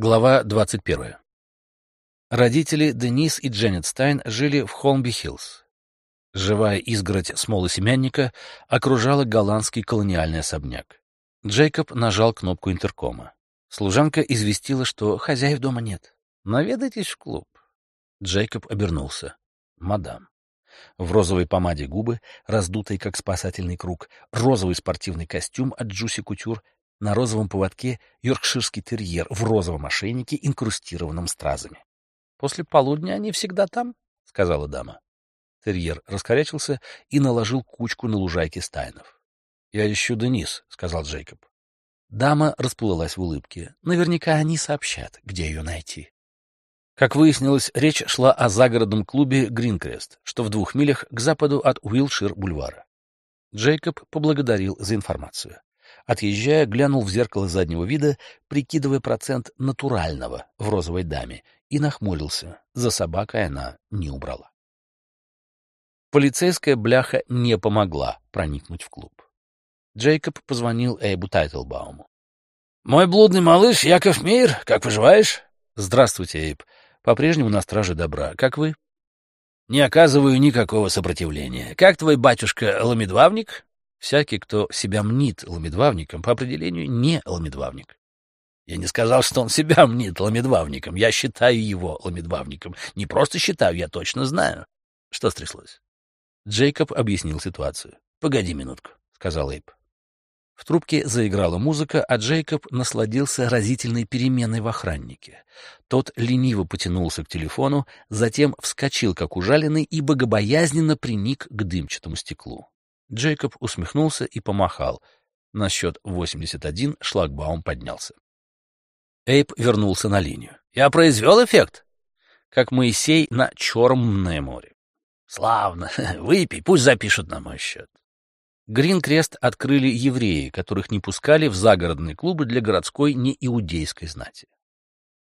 Глава 21. Родители Денис и Дженнет Стайн жили в Холмби-Хиллз. Живая изгородь смолы-семянника окружала голландский колониальный особняк. Джейкоб нажал кнопку интеркома. Служанка известила, что хозяев дома нет. «Наведайтесь в клуб». Джейкоб обернулся. «Мадам». В розовой помаде губы, раздутой как спасательный круг, розовый спортивный костюм от Джуси Кутюр — на розовом поводке йоркширский терьер в розовом ошейнике, инкрустированном стразами. — После полудня они всегда там, — сказала дама. Терьер раскорячился и наложил кучку на лужайке стайнов. — Я ищу Денис, — сказал Джейкоб. Дама расплылась в улыбке. Наверняка они сообщат, где ее найти. Как выяснилось, речь шла о загородном клубе «Гринкрест», что в двух милях к западу от Уилшир-бульвара. Джейкоб поблагодарил за информацию. Отъезжая, глянул в зеркало заднего вида, прикидывая процент натурального в розовой даме, и нахмурился. За собакой она не убрала. Полицейская бляха не помогла проникнуть в клуб. Джейкоб позвонил Эйбу Тайтлбауму. «Мой блудный малыш Яков Мейер, как поживаешь?» «Здравствуйте, Эйб. По-прежнему на страже добра. Как вы?» «Не оказываю никакого сопротивления. Как твой батюшка Ламедвавник?» Всякий, кто себя мнит ламедвавником, по определению не ламедвавник. Я не сказал, что он себя мнит ламедвавником. Я считаю его ламедвавником. Не просто считаю, я точно знаю. Что стряслось? Джейкоб объяснил ситуацию. — Погоди минутку, — сказал Эйп. В трубке заиграла музыка, а Джейкоб насладился разительной переменой в охраннике. Тот лениво потянулся к телефону, затем вскочил, как ужаленный, и богобоязненно приник к дымчатому стеклу. Джейкоб усмехнулся и помахал. На счет 81 шлагбаум поднялся. Эйп вернулся на линию. «Я произвел эффект?» «Как Моисей на Черное море». «Славно. Выпей, пусть запишут на мой счет». Грин-крест открыли евреи, которых не пускали в загородные клубы для городской неиудейской знати.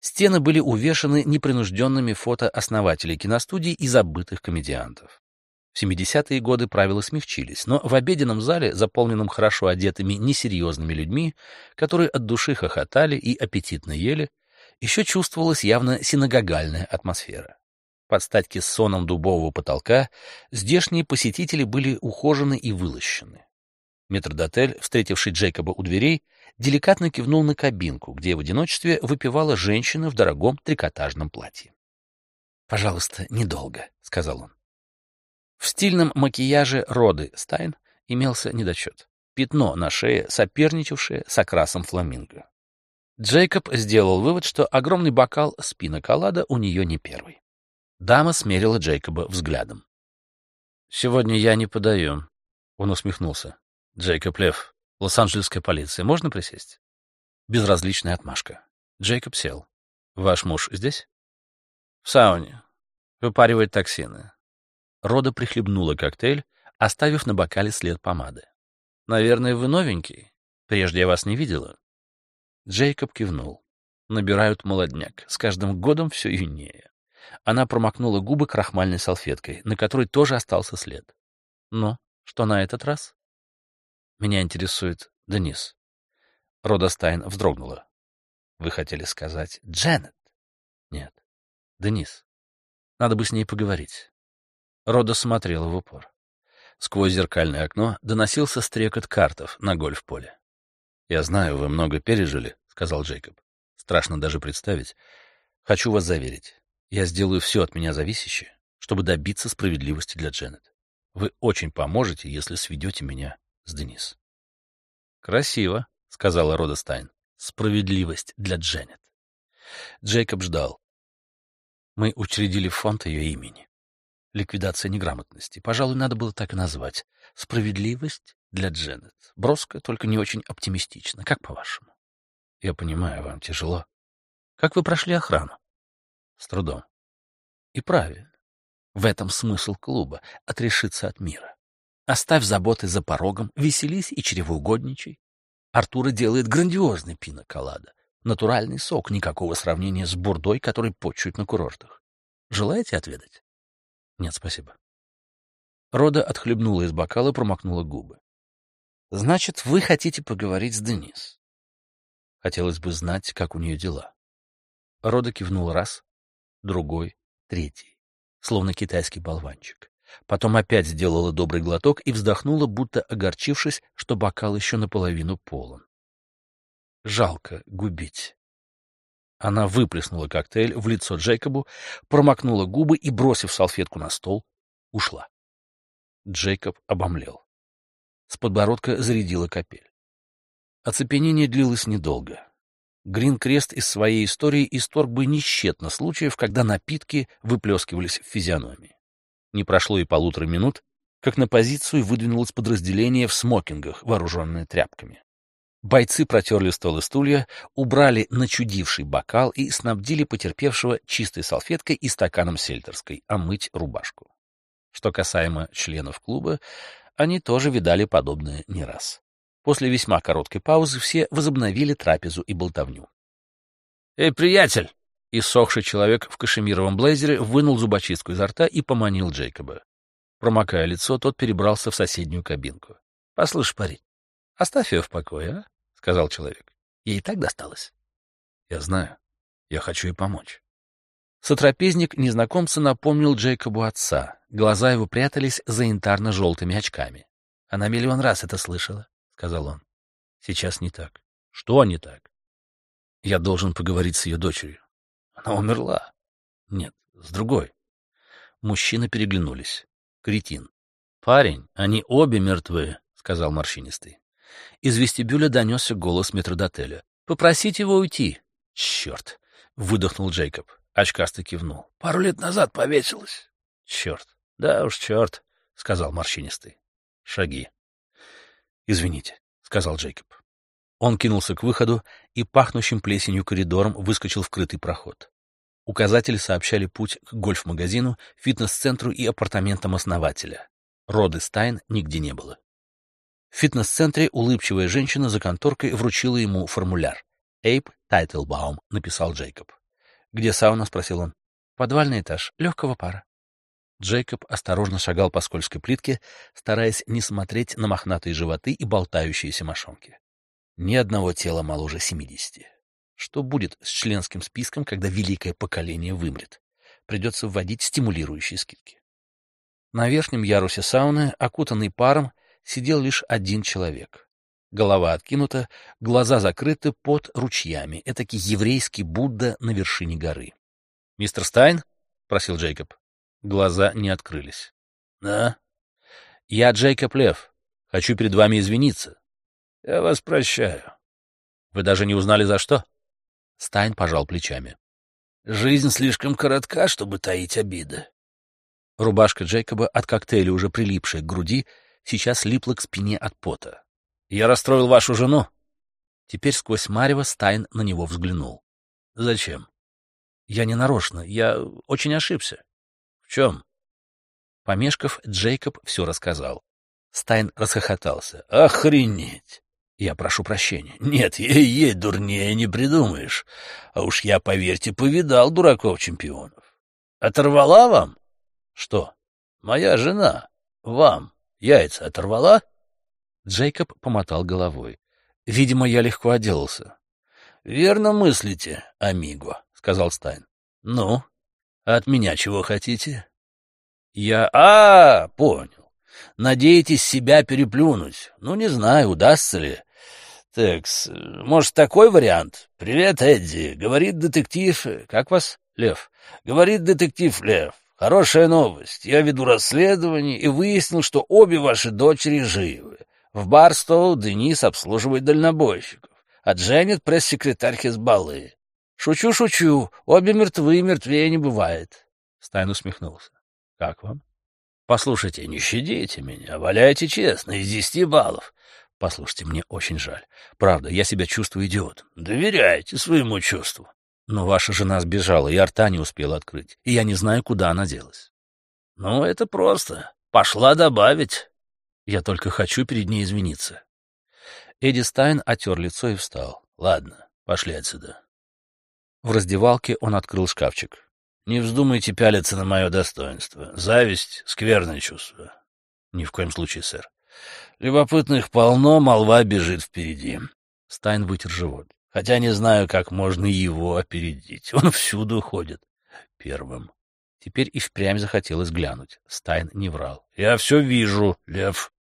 Стены были увешаны непринужденными фото основателей киностудий и забытых комедиантов. В 70-е годы правила смягчились, но в обеденном зале, заполненном хорошо одетыми несерьезными людьми, которые от души хохотали и аппетитно ели, еще чувствовалась явно синагогальная атмосфера. Под стать кессоном дубового потолка здешние посетители были ухожены и вылощены. Метрдотель, встретивший Джейкоба у дверей, деликатно кивнул на кабинку, где в одиночестве выпивала женщина в дорогом трикотажном платье. «Пожалуйста, недолго», — сказал он. В стильном макияже Роды Стайн имелся недочет. Пятно на шее, соперничавшее с окрасом фламинго. Джейкоб сделал вывод, что огромный бокал спина колада у нее не первый. Дама смерила Джейкоба взглядом. «Сегодня я не подаю», — он усмехнулся. «Джейкоб Лев, Лос-Анджелесская полиция. Можно присесть?» Безразличная отмашка. Джейкоб сел. «Ваш муж здесь?» «В сауне. Выпаривает токсины. Рода прихлебнула коктейль, оставив на бокале след помады. «Наверное, вы новенький? Прежде я вас не видела». Джейкоб кивнул. Набирают молодняк. С каждым годом все юнее. Она промокнула губы крахмальной салфеткой, на которой тоже остался след. «Ну, что на этот раз?» «Меня интересует Денис». Рода Стайн вздрогнула. «Вы хотели сказать Дженнет?» «Нет, Денис. Надо бы с ней поговорить. Рода смотрела в упор. Сквозь зеркальное окно доносился стрекот картов на гольф-поле. «Я знаю, вы много пережили», — сказал Джейкоб. «Страшно даже представить. Хочу вас заверить. Я сделаю все от меня зависящее, чтобы добиться справедливости для Дженнет. Вы очень поможете, если сведете меня с Денис». «Красиво», — сказала Рода Стайн. «Справедливость для Дженнет». Джейкоб ждал. Мы учредили фонд ее имени ликвидация неграмотности. Пожалуй, надо было так и назвать. Справедливость для Дженнет. Броско, только не очень оптимистично. Как по-вашему? Я понимаю, вам тяжело. Как вы прошли охрану? С трудом. И правильно. В этом смысл клуба — отрешиться от мира. Оставь заботы за порогом, веселись и чревоугодничай. Артура делает грандиозный пиноколада. Натуральный сок, никакого сравнения с бурдой, который почуют на курортах. Желаете отведать? Нет, спасибо. Рода отхлебнула из бокала, промокнула губы. Значит, вы хотите поговорить с Денис? Хотелось бы знать, как у нее дела. Рода кивнул раз, другой, третий, словно китайский болванчик. Потом опять сделала добрый глоток и вздохнула, будто огорчившись, что бокал еще наполовину полон. Жалко губить. Она выплеснула коктейль в лицо Джейкобу, промокнула губы и, бросив салфетку на стол, ушла. Джейкоб обомлел. С подбородка зарядила капель. Оцепенение длилось недолго. Грин-крест из своей истории исторг бы несчетно случаев, когда напитки выплескивались в физиономии. Не прошло и полутора минут, как на позицию выдвинулось подразделение в смокингах, вооруженное тряпками. Бойцы протерли стол и стулья, убрали начудивший бокал и снабдили потерпевшего чистой салфеткой и стаканом сельтерской, омыть рубашку. Что касаемо членов клуба, они тоже видали подобное не раз. После весьма короткой паузы все возобновили трапезу и болтовню. «Эй, приятель!» Иссохший человек в кашемировом блейзере вынул зубочистку изо рта и поманил Джейкоба. Промокая лицо, тот перебрался в соседнюю кабинку. — Послушай, парень, оставь ее в покое, а? — сказал человек. — Ей так досталось. — Я знаю. Я хочу ей помочь. Сотрапезник незнакомца напомнил Джейкобу отца. Глаза его прятались за янтарно-желтыми очками. — Она миллион раз это слышала, — сказал он. — Сейчас не так. — Что не так? — Я должен поговорить с ее дочерью. Она умерла. Нет, с другой. Мужчины переглянулись. Кретин. Парень, они обе мертвы, сказал морщинистый. Из вестибюля донесся голос метродотеля. Попросить его уйти. Черт! Выдохнул Джейкоб. Очкастый кивнул. Пару лет назад повесилась. Черт. Да уж, черт, сказал морщинистый. Шаги. Извините, сказал Джейкоб. Он кинулся к выходу и пахнущим плесенью коридором выскочил в крытый проход. Указатели сообщали путь к гольф-магазину, фитнес-центру и апартаментам основателя. Роды Стайн нигде не было. В фитнес-центре улыбчивая женщина за конторкой вручила ему формуляр. «Эйб Тайтлбаум», — написал Джейкоб. «Где сауна?» — спросил он. «Подвальный этаж, легкого пара». Джейкоб осторожно шагал по скользкой плитке, стараясь не смотреть на мохнатые животы и болтающиеся мошонки. Ни одного тела моложе семидесяти. Что будет с членским списком, когда великое поколение вымрет? Придется вводить стимулирующие скидки. На верхнем ярусе сауны, окутанный паром, сидел лишь один человек. Голова откинута, глаза закрыты под ручьями. Этакий еврейский Будда на вершине горы. — Мистер Стайн? — просил Джейкоб. Глаза не открылись. — Да. — Я Джейкоб Лев. Хочу перед вами извиниться. Я вас прощаю. Вы даже не узнали, за что? Стайн пожал плечами. Жизнь слишком коротка, чтобы таить обиды. Рубашка Джейкоба, от коктейля уже прилипшая к груди, сейчас липла к спине от пота. «Я расстроил вашу жену?» Теперь сквозь марево Стайн на него взглянул. «Зачем?» «Я не нарочно. Я очень ошибся». «В чем?» Помешков, Джейкоб все рассказал. Стайн расхохотался. «Охренеть! Я прошу прощения. Нет, ей-ей, дурнее не придумаешь. А уж я, поверьте, повидал дураков-чемпионов. Оторвала вам? Что? Моя жена. Вам яйца оторвала? Джейкоб помотал головой. Видимо, я легко отделался. Верно мыслите, амиго, сказал Стайн. Ну, от меня чего хотите? Я... А, понял. Надеетесь себя переплюнуть. Ну, не знаю, удастся ли. Такс, может, такой вариант? Привет, Эдди. Говорит детектив... Как вас? Лев. Говорит детектив Лев. Хорошая новость. Я веду расследование и выяснил, что обе ваши дочери живы. В Барстоу Денис обслуживает дальнобойщиков, а Дженнет — пресс-секретарь Хизбаллы. Шучу-шучу. Обе мертвы, мертвее не бывает. Стайн усмехнулся. Как вам? Послушайте, не щадите меня, валяйте честно, из десяти баллов. Послушайте, мне очень жаль. Правда, я себя чувствую идиотом. Доверяйте своему чувству. Но ваша жена сбежала, и рта не успела открыть, и я не знаю, куда она делась. Ну, это просто. Пошла добавить. Я только хочу перед ней извиниться. Эдди Стайн отер лицо и встал. Ладно, пошли отсюда. В раздевалке он открыл шкафчик. Не вздумайте пялиться на мое достоинство. Зависть — скверное чувство. Ни в коем случае, сэр. Любопытных полно, молва бежит впереди. Стайн вытер живот. Хотя не знаю, как можно его опередить. Он всюду ходит первым. Теперь и впрямь захотелось глянуть. Стайн не врал. «Я все вижу, Лев».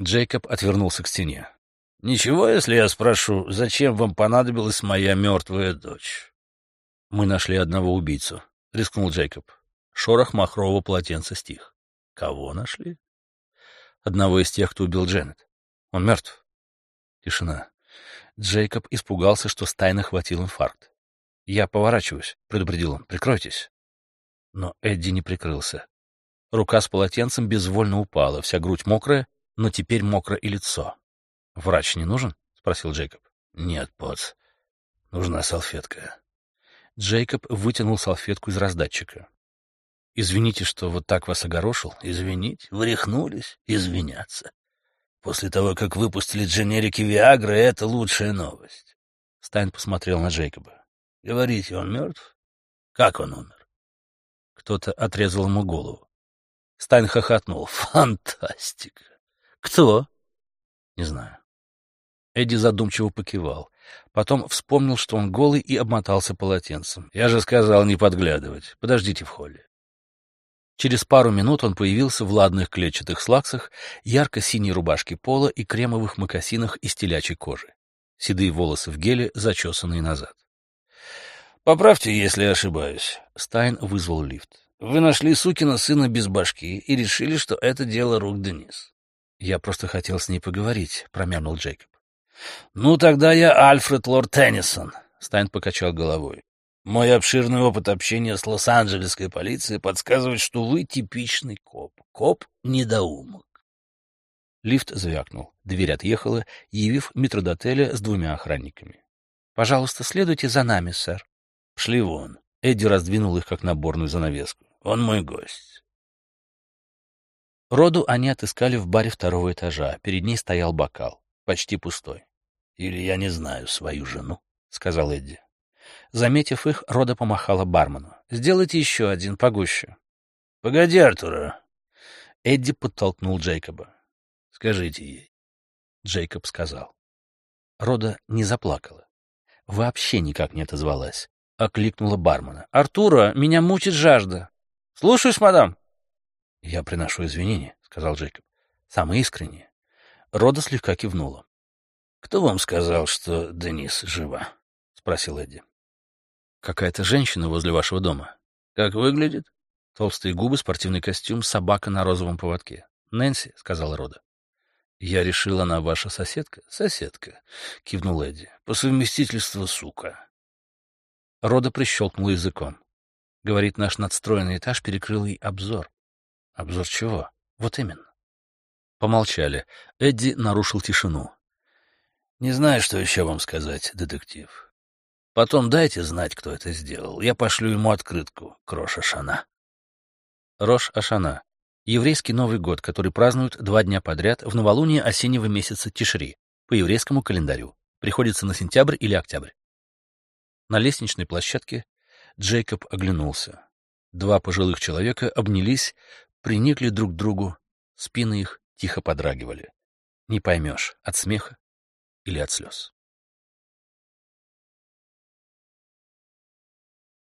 Джейкоб отвернулся к стене. «Ничего, если я спрошу, зачем вам понадобилась моя мертвая дочь?» «Мы нашли одного убийцу», — рискнул Джейкоб. Шорох махрового полотенца стих. «Кого нашли?» «Одного из тех, кто убил Дженнет. Он мертв». Тишина. Джейкоб испугался, что Стайна хватил инфаркт. «Я поворачиваюсь», — предупредил он. «Прикройтесь». Но Эдди не прикрылся. Рука с полотенцем безвольно упала, вся грудь мокрая, но теперь мокро и лицо. «Врач не нужен?» — спросил Джейкоб. «Нет, Потс. Нужна салфетка». Джейкоб вытянул салфетку из раздатчика. «Извините, что вот так вас огорошил». «Извинить? Вы рехнулись? Извиняться. После того, как выпустили дженерики Виагры, это лучшая новость». Стайн посмотрел на Джейкоба. «Говорите, он мертв? Как он умер?» Кто-то отрезал ему голову. Стайн хохотнул. «Фантастика! Кто?» «Не знаю». Эдди задумчиво покивал. Потом вспомнил, что он голый, и обмотался полотенцем. «Я же сказал не подглядывать. Подождите в холле». Через пару минут он появился в ладных клетчатых слаксах, ярко-синей рубашке пола и кремовых мокасинах из телячьей кожи. Седые волосы в геле, зачесанные назад. «Поправьте, если ошибаюсь». Стайн вызвал лифт. «Вы нашли сукина сына без башки и решили, что это дело рук Денис». «Я просто хотел с ней поговорить», — промямлил Джейкоб. «Ну, тогда я Альфред Лорд Теннисон», — Стайн покачал головой. «Мой обширный опыт общения с Лос-Анджелесской полицией подсказывает, что вы типичный коп. Коп-недоумок». Лифт звякнул. Дверь отъехала, явив метродотеля с двумя охранниками. «Пожалуйста, следуйте за нами, сэр». «Шли вон». Эдди раздвинул их, как наборную занавеску. «Он мой гость». Роду они отыскали в баре второго этажа. Перед ней стоял бокал почти пустой. «Или я не знаю свою жену», — сказал Эдди. Заметив их, Рода помахала бармену. «Сделайте еще один, погуще». «Погоди, Артура». Эдди подтолкнул Джейкоба. «Скажите ей». Джейкоб сказал. Рода не заплакала. Вообще никак не отозвалась. Окликнула бармена. «Артура, меня мучит жажда». «Слушаюсь, мадам». «Я приношу извинения», — сказал Джейкоб. «Самые искренние. Рода слегка кивнула. — Кто вам сказал, что Денис жива? — спросил Эдди. — Какая-то женщина возле вашего дома. — Как выглядит? Толстые губы, спортивный костюм, собака на розовом поводке. — Нэнси, — сказала Рода. — Я решила, она ваша соседка? — Соседка, — кивнул Эдди. — По совместительству сука. Рода прищелкнула языком. Говорит, наш надстроенный этаж перекрыл ей обзор. — Обзор чего? Вот именно. Помолчали. Эдди нарушил тишину. «Не знаю, что еще вам сказать, детектив. Потом дайте знать, кто это сделал. Я пошлю ему открытку. Крош Ашана». Рош Ашана. Еврейский Новый год, который празднуют два дня подряд в новолуние осеннего месяца Тишри по еврейскому календарю. Приходится на сентябрь или октябрь. На лестничной площадке Джейкоб оглянулся. Два пожилых человека обнялись, приникли друг к другу, спины их тихо подрагивали. Не поймешь, от смеха или от слез.